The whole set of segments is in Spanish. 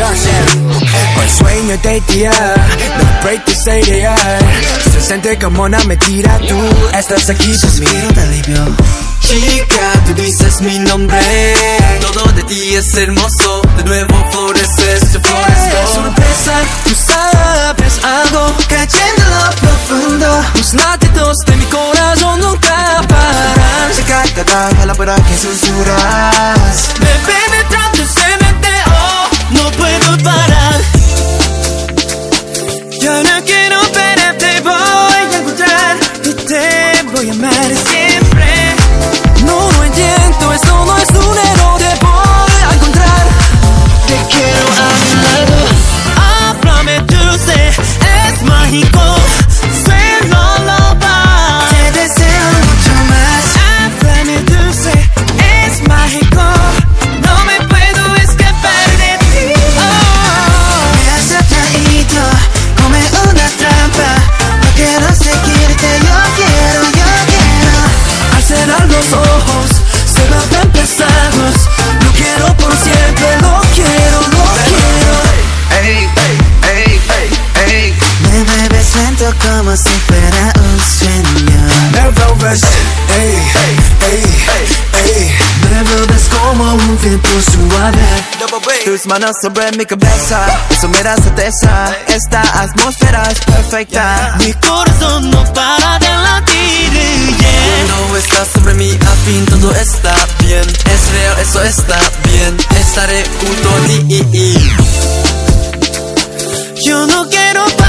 Hoy sueño de día, no break say real. Se siente como una mentira, tú estás aquí mí. de alivio. Chica, tú dices mi nombre. Todo de ti es hermoso. De nuevo floreces, yo florezco. Sorpresa, tú sabes algo cayendo en lo profundo. Los latidos de mi corazón nunca paran. Se cae cada palabra que susurras. Me mágico. Fuera un sueño. Me envuelves, ey, ey, ey. Me vuelves como un viento suave. Tus manos sobre mi cabeza, eso me da certeza. Esta atmósfera es perfecta. Mi corazón no para de latir. Yeah. No estás sobre mí, al fin todo está bien. Es real, eso está bien. Estaré junto a ti. Yo no quiero parar,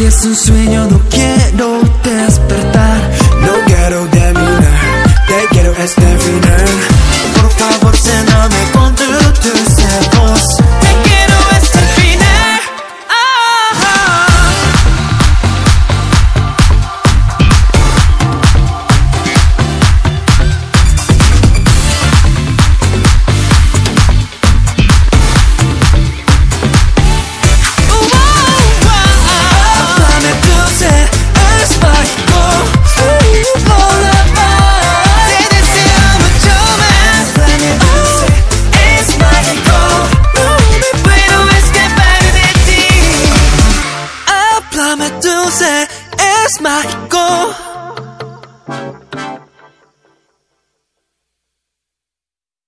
Si es un sueño, no quiero despertar. No quiero terminar, te quiero es definir. Ti. Háblame dulce, es mágico.